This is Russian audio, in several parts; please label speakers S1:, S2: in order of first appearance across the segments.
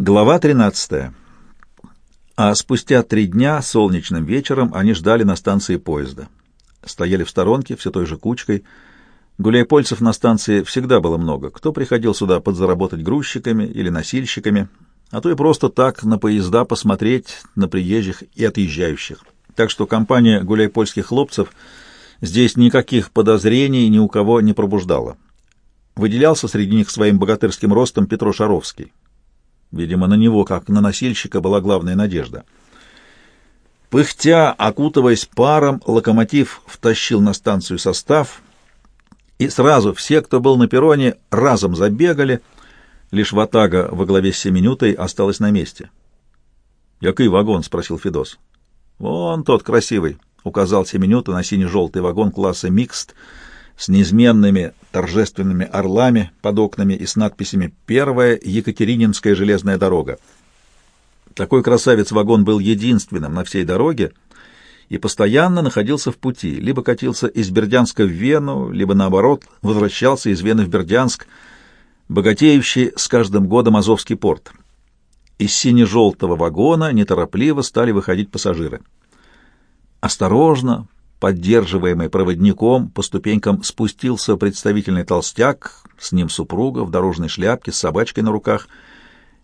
S1: Глава 13. А спустя три дня солнечным вечером они ждали на станции поезда. Стояли в сторонке, все той же кучкой. Гуляйпольцев на станции всегда было много. Кто приходил сюда подзаработать грузчиками или носильщиками, а то и просто так на поезда посмотреть на приезжих и отъезжающих. Так что компания гуляйпольских хлопцев здесь никаких подозрений ни у кого не пробуждала. Выделялся среди них своим богатырским ростом Петро Шаровский. Видимо, на него, как на носильщика, была главная надежда. Пыхтя, окутываясь паром, локомотив втащил на станцию состав, и сразу все, кто был на перроне, разом забегали, лишь Ватага во главе с Семенютой осталась на месте. «Який вагон?» — спросил Федос. «Вон тот красивый», — указал Семенюта на сине-желтый вагон класса «Микст», с неизменными торжественными орлами под окнами и с надписями «Первая Екатерининская железная дорога». Такой красавец-вагон был единственным на всей дороге и постоянно находился в пути, либо катился из Бердянска в Вену, либо, наоборот, возвращался из Вены в Бердянск, богатеющий с каждым годом Азовский порт. Из сине-желтого вагона неторопливо стали выходить пассажиры. Осторожно, поддерживаемый проводником, по ступенькам спустился представительный толстяк, с ним супруга в дорожной шляпке с собачкой на руках.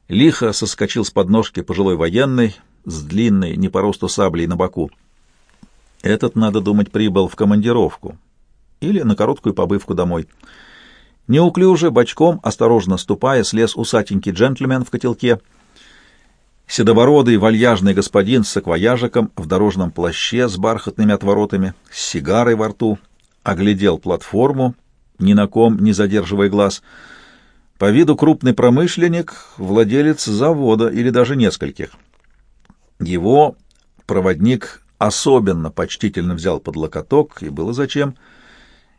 S1: Лихо соскочил с подножки пожилой военный с длинной, не по росту саблей на боку. Этот, надо думать, прибыл в командировку или на короткую побывку домой. Неуклюже, бочком, осторожно ступая, слез усатенький джентльмен в котелке — Седобородый вальяжный господин с саквояжиком в дорожном плаще с бархатными отворотами, с сигарой во рту, оглядел платформу, ни на ком не задерживая глаз. По виду крупный промышленник, владелец завода или даже нескольких. Его проводник особенно почтительно взял под локоток, и было зачем.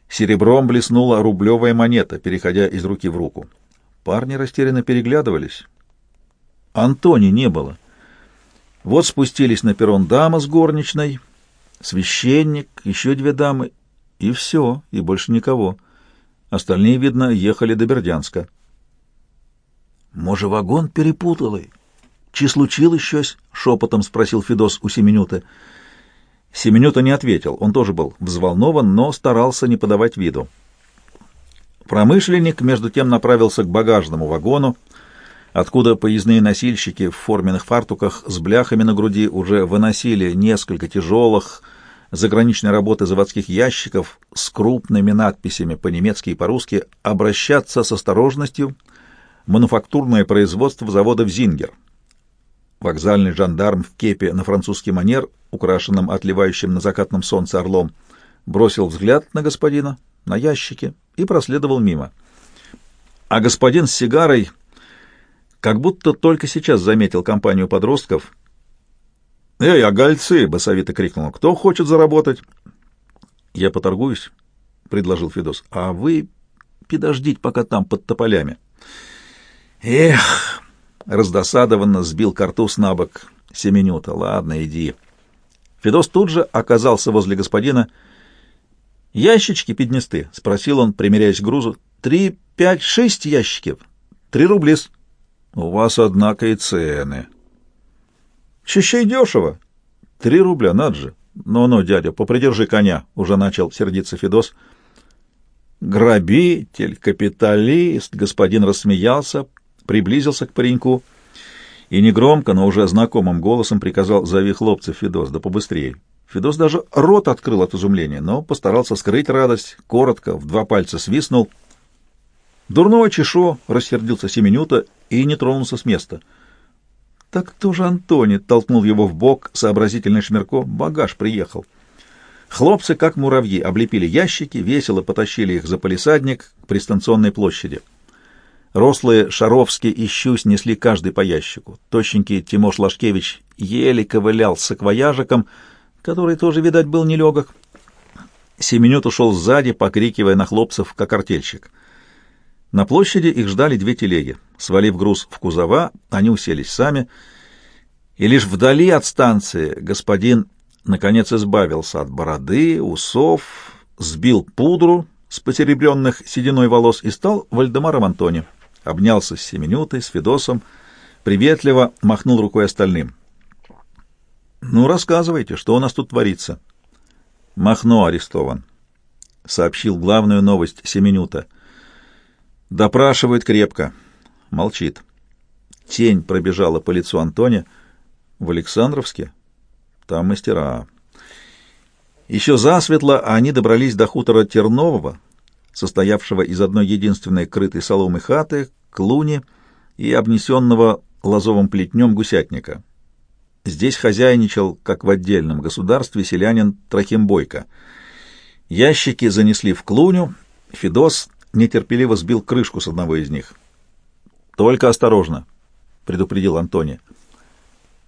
S1: Серебром блеснула рублевая монета, переходя из руки в руку. Парни растерянно переглядывались. Антони не было. Вот спустились на перрон дама с горничной, священник, еще две дамы, и все, и больше никого. Остальные, видно, ехали до Бердянска. «Може, вагон перепутали? Чи случилось щось?» — шепотом спросил Федос у Семенюты. Семенюта не ответил, он тоже был взволнован, но старался не подавать виду. Промышленник, между тем, направился к багажному вагону, откуда поездные носильщики в форменных фартуках с бляхами на груди уже выносили несколько тяжелых заграничной работы заводских ящиков с крупными надписями по-немецки и по-русски «Обращаться с осторожностью. Мануфактурное производство завода в Зингер». Вокзальный жандарм в кепе на французский манер, украшенном отливающим на закатном солнце орлом, бросил взгляд на господина, на ящики и проследовал мимо. А господин с сигарой как будто только сейчас заметил компанию подростков. «Эй, огольцы!» — басовито крикнул. «Кто хочет заработать?» «Я поторгуюсь», — предложил Федос. «А вы подождите пока там под тополями». «Эх!» — раздосадованно сбил картуз на бок Семенюта. «Ладно, иди». Федос тут же оказался возле господина. «Ящички поднесты?» — спросил он, примеряясь к грузу. «Три, пять, шесть ящиков. Три рубля. У вас, однако, и цены. Чищей дешево. Три рубля, над же. Ну-ну, дядя, попридержи коня, уже начал сердиться Федос. Грабитель, капиталист, господин рассмеялся, приблизился к пареньку и негромко, но уже знакомым голосом приказал «Зови хлопцев, Федос, да побыстрее». Федос даже рот открыл от изумления, но постарался скрыть радость, коротко, в два пальца свистнул. «Дурного чешо!» — рассердился Семенюта и не тронулся с места. «Так кто же Антони?» — толкнул его в бок сообразительный Шмерко. «Багаж приехал». Хлопцы, как муравьи, облепили ящики, весело потащили их за полисадник к пристанционной площади. Рослые Шаровский и Щусь несли каждый по ящику. Тощенький Тимош Лашкевич еле ковылял с саквояжиком, который тоже, видать, был нелегок. Семенют ушел сзади, покрикивая на хлопцев, как артельщик — на площади их ждали две телеги. Свалив груз в кузова, они уселись сами, и лишь вдали от станции господин наконец избавился от бороды, усов, сбил пудру с посеребренных сединой волос и стал Вальдемаром Антони. Обнялся с Семенютой, с Федосом, приветливо махнул рукой остальным. «Ну, рассказывайте, что у нас тут творится?» «Махно арестован», — сообщил главную новость Семенюта. «Допрашивает крепко». Молчит. Тень пробежала по лицу Антония. «В Александровске? Там мастера». Еще засветло они добрались до хутора Тернового, состоявшего из одной единственной крытой соломы хаты, клуни и обнесенного лозовым плетнем гусятника. Здесь хозяйничал, как в отдельном государстве, селянин Трохимбойко. Ящики занесли в клуню, Федос нетерпеливо сбил крышку с одного из них. «Только осторожно», — предупредил Антони.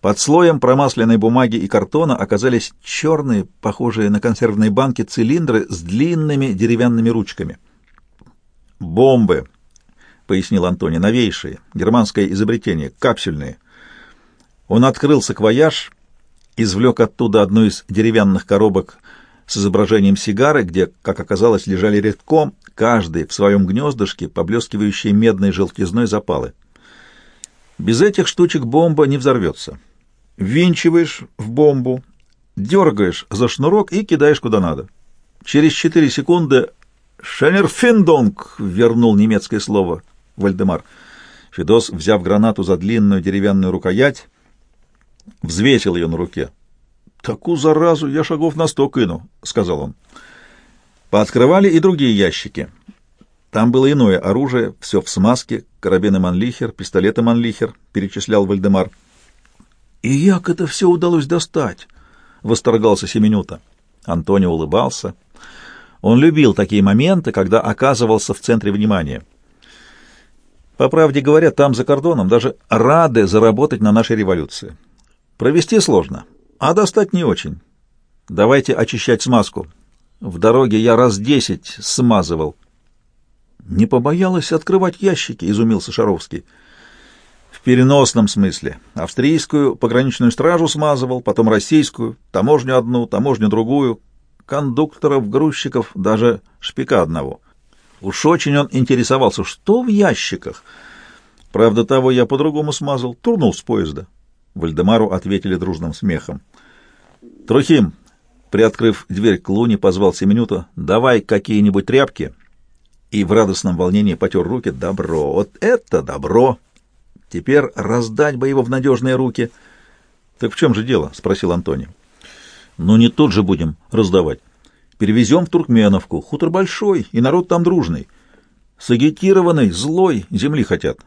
S1: Под слоем промасленной бумаги и картона оказались черные, похожие на консервные банки, цилиндры с длинными деревянными ручками. «Бомбы», — пояснил Антони, — «новейшие, германское изобретение, капсюльные». Он открыл саквояж, извлек оттуда одну из деревянных коробок с изображением сигары, где, как оказалось, лежали редком, каждый в своем гнездышке, поблескивающие медной желтизной запалы. Без этих штучек бомба не взорвется. Винчиваешь в бомбу, дергаешь за шнурок и кидаешь куда надо. Через четыре секунды «Шенерфиндонг!» — вернул немецкое слово Вальдемар. Федос, взяв гранату за длинную деревянную рукоять, взвесил ее на руке. «Такую заразу я шагов на сто кину», — сказал он. Пооткрывали и другие ящики. Там было иное оружие, все в смазке, карабины Манлихер, пистолеты Манлихер, перечислял Вальдемар. «И як это все удалось достать?» — восторгался Семенюта. Антонио улыбался. Он любил такие моменты, когда оказывался в центре внимания. По правде говоря, там, за кордоном, даже рады заработать на нашей революции. Провести сложно, а достать не очень. Давайте очищать смазку. В дороге я раз десять смазывал. Не побоялась открывать ящики, изумился Шаровский. В переносном смысле. Австрийскую пограничную стражу смазывал, потом российскую, таможню одну, таможню другую, кондукторов, грузчиков, даже шпика одного. Уж очень он интересовался, что в ящиках. Правда, того я по-другому смазал, турнул с поезда. Вальдемару ответили дружным смехом. «Трухим!» Приоткрыв дверь к Луне, позвал Семенюта. «Давай какие-нибудь тряпки!» И в радостном волнении потер руки. «Добро! Вот это добро! Теперь раздать бы его в надежные руки!» «Так в чем же дело?» — спросил Антоний. «Ну, не тут же будем раздавать. Перевезем в Туркменовку. Хутор большой, и народ там дружный. Сагитированный, злой, земли хотят.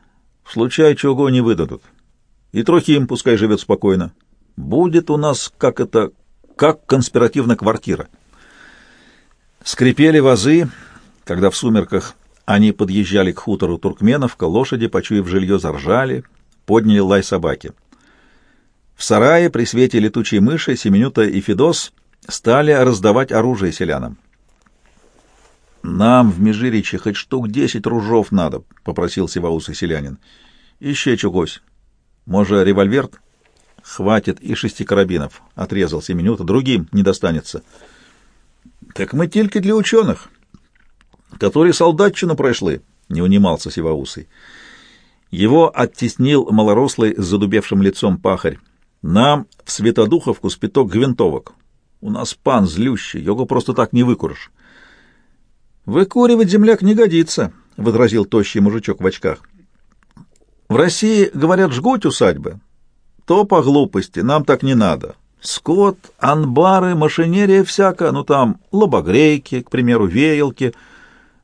S1: В случае чего не выдадут. И Трохим пускай живет спокойно. Будет у нас, как это, как конспиративная квартира. Скрипели вазы, когда в сумерках они подъезжали к хутору Туркменовка, лошади, почуяв жилье, заржали, подняли лай собаки. В сарае при свете летучей мыши Семенюта и Федос стали раздавать оружие селянам. «Нам в Межириче хоть штук десять ружов надо», — попросил Сиваус и селянин. «Ищи чугось. Может, револьвер? Хватит и шести карабинов, — отрезал Семенюта. Другим не достанется. Так мы только для ученых, которые солдатчину прошли, — не унимался Сиваусый. Его оттеснил малорослый с задубевшим лицом пахарь. Нам в Светодуховку спиток гвинтовок. У нас пан злющий, его просто так не выкуришь. Выкуривать земляк не годится, — возразил тощий мужичок в очках. В России, говорят, жгуть усадьбы. То по глупости, нам так не надо. Скот, анбары, машинерия всякая, ну там лобогрейки, к примеру, веялки.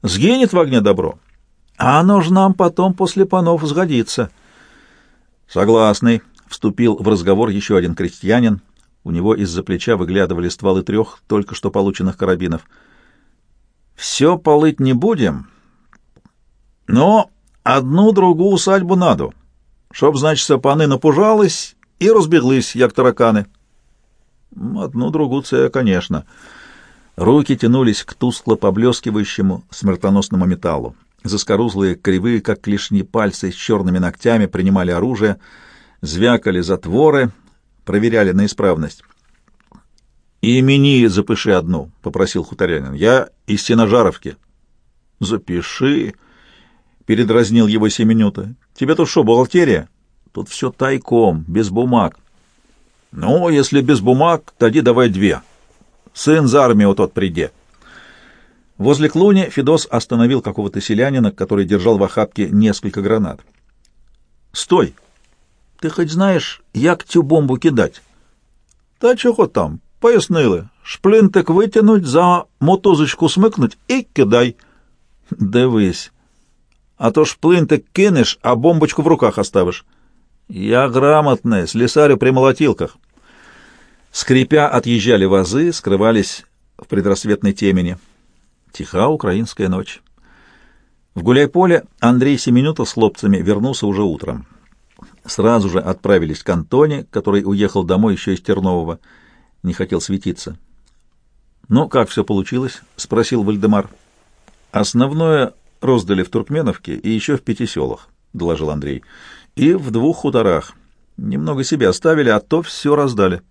S1: Сгинет в огне добро. А оно ж нам потом после панов сгодится. Согласный, вступил в разговор еще один крестьянин. У него из-за плеча выглядывали стволы трех только что полученных карабинов. Все полыть не будем, но Одну другую усадьбу надо, чтоб, значит, паны напужались и разбеглись, як тараканы. Одну другу це, конечно. Руки тянулись к тускло поблескивающему смертоносному металлу. Заскорузлые, кривые, как клешни пальцы с черными ногтями принимали оружие, звякали затворы, проверяли на исправность. «Имени запиши одну», — попросил хуторянин. «Я из Синожаровки». «Запиши», — передразнил его Семенюта. — Тебе тут что, бухгалтерия? Тут все тайком, без бумаг. Ну, если без бумаг, тоді давай две. Сын за армию тот приде. Возле клуни Федос остановил какого-то селянина, который держал в охапке несколько гранат. «Стой! Ты хоть знаешь, як цю бомбу кидать?» «Та чого там? Пояснили. Шплинтик витягнуть, за мотузочку смикнуть і кидай». «Дивись. А то шплинтик кинеш, а бомбочку в руках оставишь». «Я грамотный, слесарю при молотилках». Скрипя отъезжали вазы, скрывались в предрассветной темени. Тиха украинская ночь. В гуляй-поле Андрей Семенютов с хлопцами вернулся уже утром. Сразу же отправились к Антоне, который уехал домой еще из Тернового. Не хотел светиться. «Ну, как все получилось?» — спросил Вальдемар. «Основное роздали в Туркменовке и еще в пяти селах», — доложил Андрей. «И в двух хуторах. Немного себе оставили, а то все раздали».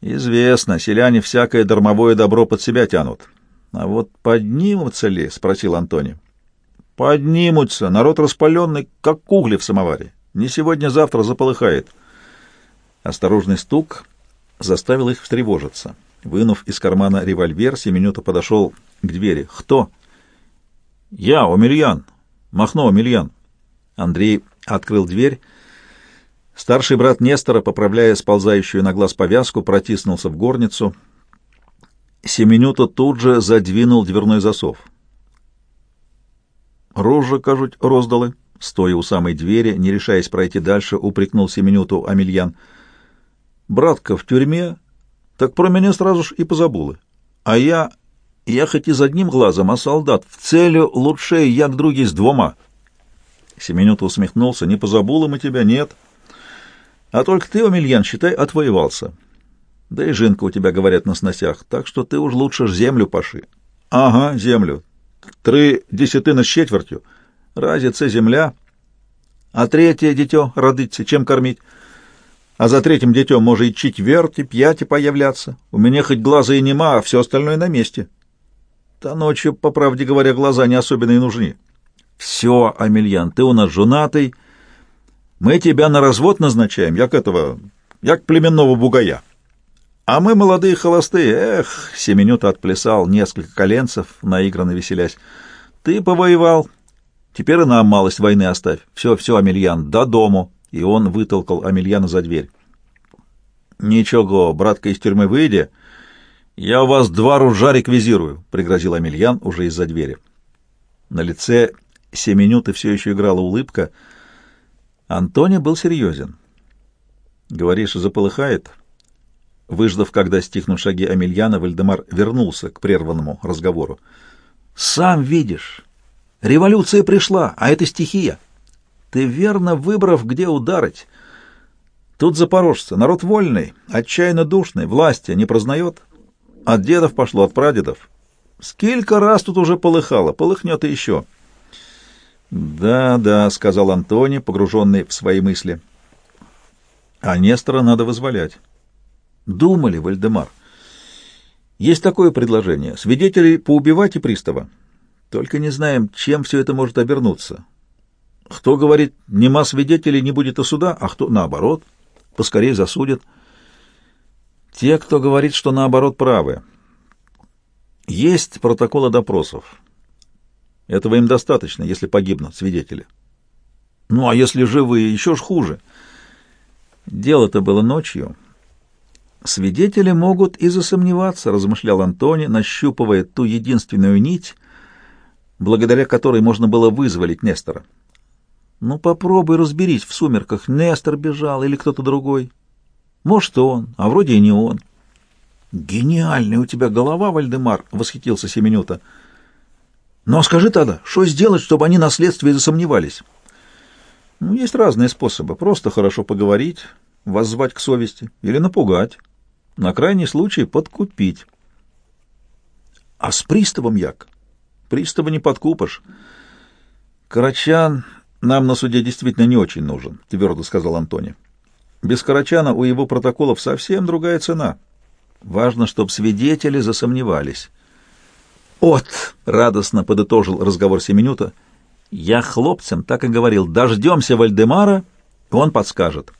S1: «Известно, селяне всякое дармовое добро под себя тянут. А вот поднимутся ли? — спросил Антони. — Поднимутся. Народ распаленный, как угли в самоваре. Не сегодня-завтра заполыхает. Осторожный стук заставил их встревожиться. Вынув из кармана револьвер, Семенюта подошел к двери. «Кто?» «Я, Омельян. Махно, Омельян». Андрей открыл дверь. Старший брат Нестора, поправляя сползающую на глаз повязку, протиснулся в горницу — Семенюта тут же задвинул дверной засов. «Рожа, кажуть, роздали», — стоя у самой двери, не решаясь пройти дальше, упрекнул Семенюту Амельян. «Братка в тюрьме, так про меня сразу ж и позабули. А я, я хоть и з одним глазом, а солдат, в целю лучше, як другий с двумя». Семенюта усмехнулся. «Не позабули мы тебя, нет. А только ты, Амельян, считай, отвоевался». Да и жинка у тебя, говорят, на сносях, так что ты уж лучше ж землю паши. Ага, землю. Три десятина с четвертью. Разве це земля? А третье дитё родиться, чем кормить? А за третьим детем может и четверти, пяти появляться. У меня хоть глаза и нема, а все остальное на месте. Та ночью, по правде говоря, глаза не особенно и нужны. Все, Амельян, ты у нас женатый. Мы тебя на развод назначаем, як этого, як племенного бугая. А мы, молодые холостые, эх, Семенюта отплясал несколько коленцев, наигранно веселясь. Ты повоевал, теперь и нам малость войны оставь. Все, все, Амельян, до дому. И он вытолкал Амельяна за дверь. Ничего, братка из тюрьмы выйди, я у вас два ружа реквизирую, пригрозил Амельян уже из-за двери. На лице Семенюты все еще играла улыбка. Антони был серьезен. Говоришь, заполыхает? — Выждав, когда стихнут шаги Амельяна, Вальдемар вернулся к прерванному разговору. «Сам видишь, революция пришла, а это стихия. Ты верно выбрав, где ударить. Тут запорожцы, народ вольный, отчаянно душный, власти не прознает. От дедов пошло, от прадедов. Сколько раз тут уже полыхало, полыхнет и еще». «Да, да», — сказал Антони, погруженный в свои мысли. «А Нестора надо вызволять». Думали, Вальдемар. Есть такое предложение. Свидетелей поубивать и пристава. Только не знаем, чем все это может обернуться. Кто говорит, нема свидетелей, не будет и суда, а кто наоборот, поскорее засудят. Те, кто говорит, что наоборот правы. Есть протоколы допросов. Этого им достаточно, если погибнут свидетели. Ну, а если живые, еще ж хуже. Дело-то было ночью. Свидетели могут и засомневаться, размышлял Антони, нащупывая ту единственную нить, благодаря которой можно было вызволить Нестора. Ну попробуй разберись в сумерках, Нестор бежал или кто-то другой. Может, он, а вроде и не он. Гениальная у тебя голова, Вальдемар, восхитился Семенюта. Но скажи тогда, что сделать, чтобы они на следствии засомневались? Ну, есть разные способы. Просто хорошо поговорить, воззвать к совести или напугать. На крайний случай подкупить. А с приставом як? Пристава не подкупишь. Карачан нам на суде действительно не очень нужен, твердо сказал Антони. Без Карачана у его протоколов совсем другая цена. Важно, чтобы свидетели засомневались. «От!» — радостно подытожил разговор Семенюта. «Я хлопцам так и говорил. Дождемся Вальдемара, Он подскажет.